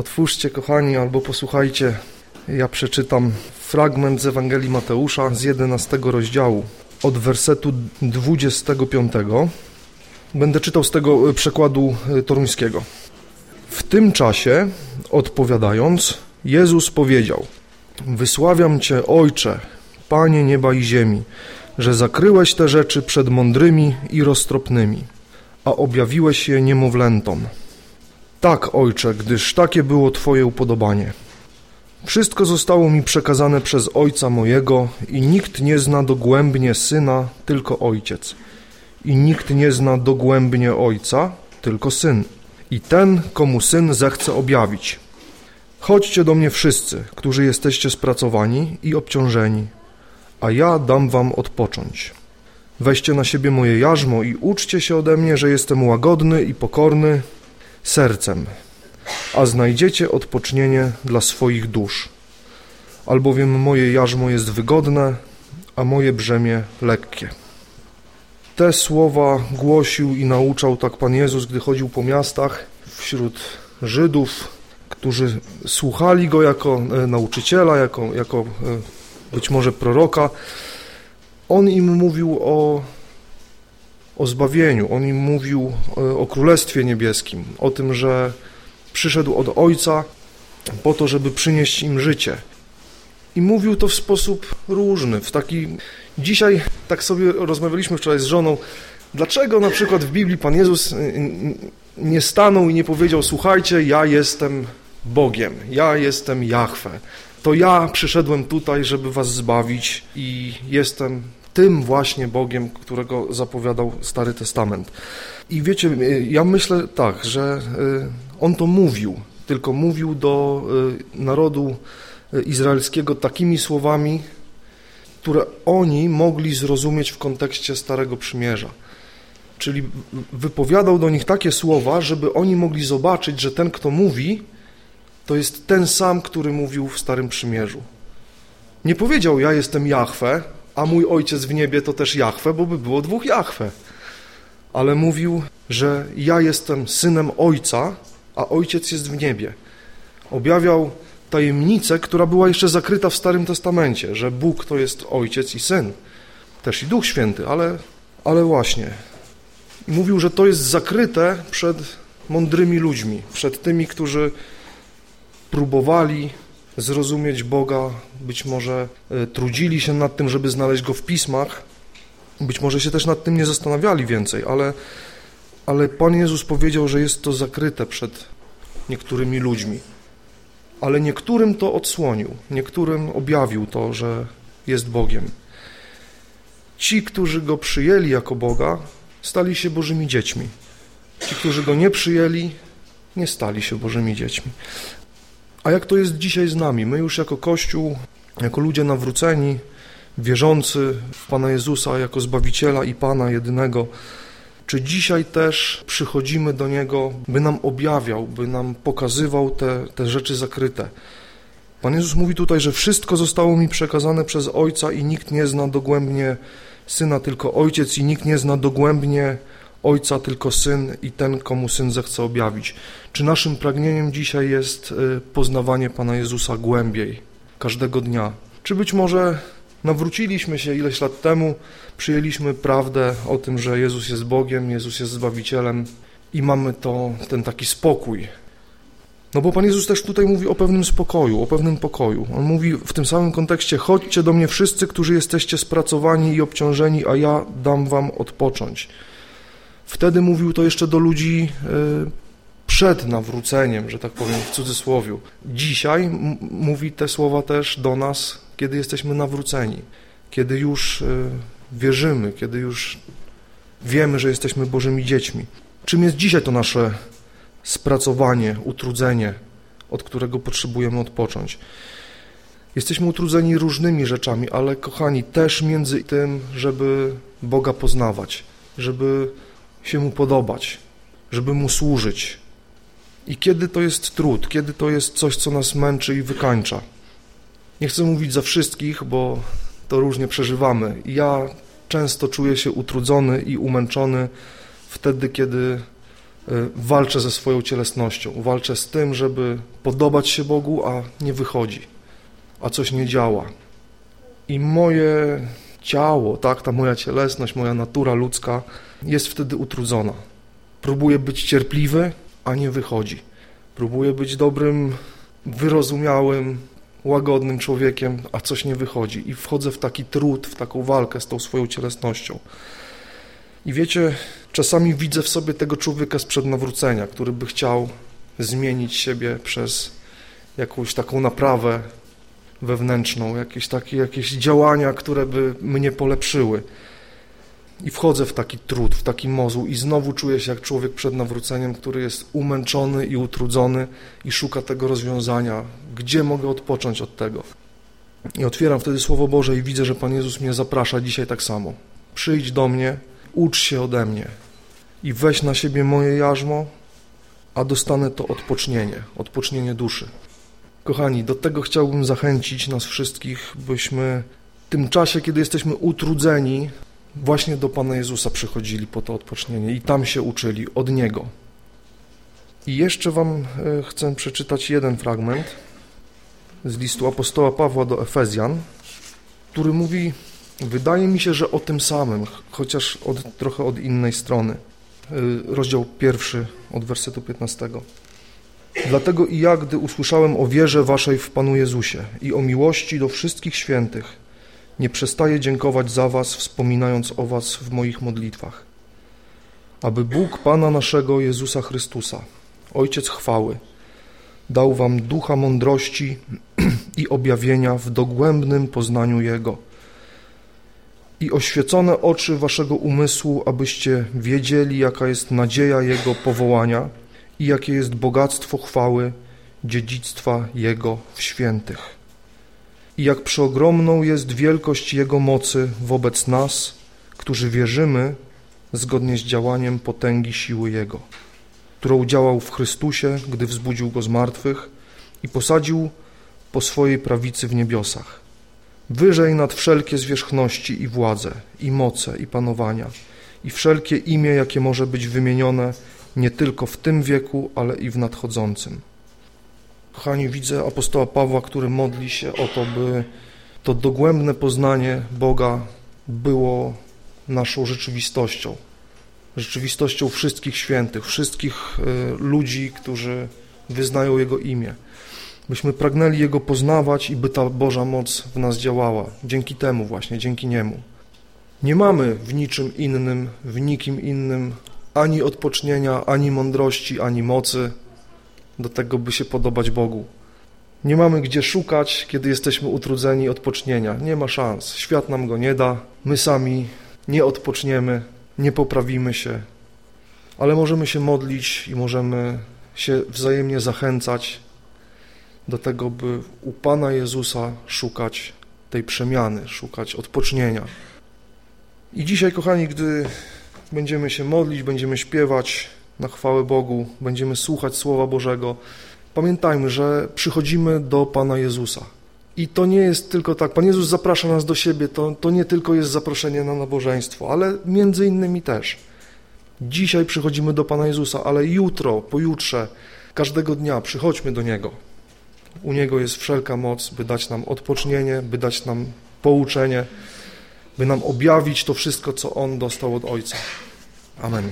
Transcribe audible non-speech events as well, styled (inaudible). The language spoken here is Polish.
Otwórzcie, kochani, albo posłuchajcie. Ja przeczytam fragment z Ewangelii Mateusza z 11 rozdziału, od wersetu 25. Będę czytał z tego przekładu toruńskiego. W tym czasie, odpowiadając, Jezus powiedział: Wysławiam Cię, Ojcze, Panie nieba i ziemi, że zakryłeś te rzeczy przed mądrymi i roztropnymi, a objawiłeś je niemowlętom. Tak, Ojcze, gdyż takie było Twoje upodobanie. Wszystko zostało mi przekazane przez Ojca mojego i nikt nie zna dogłębnie Syna, tylko Ojciec. I nikt nie zna dogłębnie Ojca, tylko Syn. I ten, komu Syn zechce objawić. Chodźcie do mnie wszyscy, którzy jesteście spracowani i obciążeni, a ja dam wam odpocząć. Weźcie na siebie moje jarzmo i uczcie się ode mnie, że jestem łagodny i pokorny sercem, a znajdziecie odpocznienie dla swoich dusz. Albowiem moje jarzmo jest wygodne, a moje brzemię lekkie. Te słowa głosił i nauczał tak Pan Jezus, gdy chodził po miastach wśród Żydów, którzy słuchali Go jako e, nauczyciela, jako, jako e, być może proroka. On im mówił o, o zbawieniu, on im mówił e, o Królestwie Niebieskim, o tym, że przyszedł od Ojca po to, żeby przynieść im życie. I mówił to w sposób różny, w taki... Dzisiaj tak sobie rozmawialiśmy wczoraj z żoną, dlaczego na przykład w Biblii Pan Jezus nie stanął i nie powiedział, słuchajcie, ja jestem Bogiem, ja jestem Jahwe. To ja przyszedłem tutaj, żeby was zbawić i jestem tym właśnie Bogiem, którego zapowiadał Stary Testament. I wiecie, ja myślę tak, że y, on to mówił, tylko mówił do y, narodu y, izraelskiego takimi słowami, które oni mogli zrozumieć w kontekście Starego Przymierza. Czyli wypowiadał do nich takie słowa, żeby oni mogli zobaczyć, że ten, kto mówi, to jest ten sam, który mówił w Starym Przymierzu. Nie powiedział, ja jestem Jahwe, a mój ojciec w niebie to też Jahwe, bo by było dwóch Jahwe. Ale mówił, że ja jestem synem ojca, a ojciec jest w niebie. Objawiał tajemnicę, która była jeszcze zakryta w Starym Testamencie, że Bóg to jest ojciec i syn. Też i Duch Święty, ale, ale właśnie. Mówił, że to jest zakryte przed mądrymi ludźmi, przed tymi, którzy próbowali zrozumieć Boga, być może e, trudzili się nad tym, żeby znaleźć Go w pismach, być może się też nad tym nie zastanawiali więcej, ale, ale Pan Jezus powiedział, że jest to zakryte przed niektórymi ludźmi. Ale niektórym to odsłonił, niektórym objawił to, że jest Bogiem. Ci, którzy Go przyjęli jako Boga, stali się Bożymi dziećmi. Ci, którzy Go nie przyjęli, nie stali się Bożymi dziećmi. A jak to jest dzisiaj z nami? My już jako Kościół, jako ludzie nawróceni, wierzący w Pana Jezusa jako Zbawiciela i Pana jedynego, czy dzisiaj też przychodzimy do Niego, by nam objawiał, by nam pokazywał te, te rzeczy zakryte? Pan Jezus mówi tutaj, że wszystko zostało mi przekazane przez Ojca i nikt nie zna dogłębnie Syna, tylko Ojciec i nikt nie zna dogłębnie Ojca, tylko Syn i ten, komu Syn zechce objawić. Czy naszym pragnieniem dzisiaj jest y, poznawanie Pana Jezusa głębiej, każdego dnia? Czy być może nawróciliśmy się ileś lat temu, przyjęliśmy prawdę o tym, że Jezus jest Bogiem, Jezus jest Zbawicielem i mamy to, ten taki spokój. No bo Pan Jezus też tutaj mówi o pewnym spokoju, o pewnym pokoju. On mówi w tym samym kontekście, chodźcie do mnie wszyscy, którzy jesteście spracowani i obciążeni, a ja dam wam odpocząć. Wtedy mówił to jeszcze do ludzi y, przed nawróceniem, że tak powiem w cudzysłowiu. Dzisiaj mówi te słowa też do nas, kiedy jesteśmy nawróceni, kiedy już y, wierzymy, kiedy już wiemy, że jesteśmy Bożymi dziećmi. Czym jest dzisiaj to nasze spracowanie, utrudzenie, od którego potrzebujemy odpocząć? Jesteśmy utrudzeni różnymi rzeczami, ale kochani, też między tym, żeby Boga poznawać, żeby się Mu podobać, żeby Mu służyć. I kiedy to jest trud, kiedy to jest coś, co nas męczy i wykańcza. Nie chcę mówić za wszystkich, bo to różnie przeżywamy. Ja często czuję się utrudzony i umęczony wtedy, kiedy walczę ze swoją cielesnością, walczę z tym, żeby podobać się Bogu, a nie wychodzi, a coś nie działa. I moje ciało, tak, ta moja cielesność, moja natura ludzka jest wtedy utrudzona. Próbuję być cierpliwy, a nie wychodzi. Próbuję być dobrym, wyrozumiałym, łagodnym człowiekiem, a coś nie wychodzi. I wchodzę w taki trud, w taką walkę z tą swoją cielesnością. I wiecie, czasami widzę w sobie tego człowieka sprzed nawrócenia, który by chciał zmienić siebie przez jakąś taką naprawę wewnętrzną, jakieś takie jakieś działania, które by mnie polepszyły. I wchodzę w taki trud, w taki mozuł i znowu czuję się jak człowiek przed nawróceniem, który jest umęczony i utrudzony i szuka tego rozwiązania. Gdzie mogę odpocząć od tego? I otwieram wtedy Słowo Boże i widzę, że Pan Jezus mnie zaprasza dzisiaj tak samo. Przyjdź do mnie, ucz się ode mnie i weź na siebie moje jarzmo, a dostanę to odpocznienie, odpocznienie duszy. Kochani, do tego chciałbym zachęcić nas wszystkich, byśmy w tym czasie, kiedy jesteśmy utrudzeni, właśnie do Pana Jezusa przychodzili po to odpocznienie i tam się uczyli od Niego. I jeszcze Wam e, chcę przeczytać jeden fragment z listu apostoła Pawła do Efezjan, który mówi, wydaje mi się, że o tym samym, chociaż od, trochę od innej strony. E, rozdział pierwszy od wersetu 15. Dlatego i ja, gdy usłyszałem o wierze waszej w Panu Jezusie i o miłości do wszystkich świętych, nie przestaję dziękować za was, wspominając o was w moich modlitwach. Aby Bóg Pana naszego Jezusa Chrystusa, Ojciec chwały, dał wam ducha mądrości (clears throat) i objawienia w dogłębnym poznaniu Jego i oświecone oczy waszego umysłu, abyście wiedzieli, jaka jest nadzieja Jego powołania – i jakie jest bogactwo chwały dziedzictwa Jego w świętych. I jak przeogromną jest wielkość Jego mocy wobec nas, którzy wierzymy zgodnie z działaniem potęgi siły Jego, którą działał w Chrystusie, gdy wzbudził Go z martwych i posadził po swojej prawicy w niebiosach, wyżej nad wszelkie zwierzchności i władze, i moce, i panowania, i wszelkie imię, jakie może być wymienione nie tylko w tym wieku, ale i w nadchodzącym. Kochani, widzę apostoła Pawła, który modli się o to, by to dogłębne poznanie Boga było naszą rzeczywistością. Rzeczywistością wszystkich świętych, wszystkich y, ludzi, którzy wyznają Jego imię. Byśmy pragnęli Jego poznawać i by ta Boża moc w nas działała. Dzięki temu właśnie, dzięki Niemu. Nie mamy w niczym innym, w nikim innym ani odpocznienia, ani mądrości, ani mocy do tego, by się podobać Bogu. Nie mamy gdzie szukać, kiedy jesteśmy utrudzeni odpocznienia. Nie ma szans. Świat nam go nie da. My sami nie odpoczniemy, nie poprawimy się, ale możemy się modlić i możemy się wzajemnie zachęcać do tego, by u Pana Jezusa szukać tej przemiany, szukać odpocznienia. I dzisiaj, kochani, gdy Będziemy się modlić, będziemy śpiewać na chwałę Bogu, będziemy słuchać Słowa Bożego. Pamiętajmy, że przychodzimy do Pana Jezusa. I to nie jest tylko tak, Pan Jezus zaprasza nas do siebie, to, to nie tylko jest zaproszenie na nabożeństwo, ale między innymi też. Dzisiaj przychodzimy do Pana Jezusa, ale jutro, pojutrze, każdego dnia przychodźmy do Niego. U Niego jest wszelka moc, by dać nam odpocznienie, by dać nam pouczenie by nam objawić to wszystko, co On dostał od Ojca. Amen.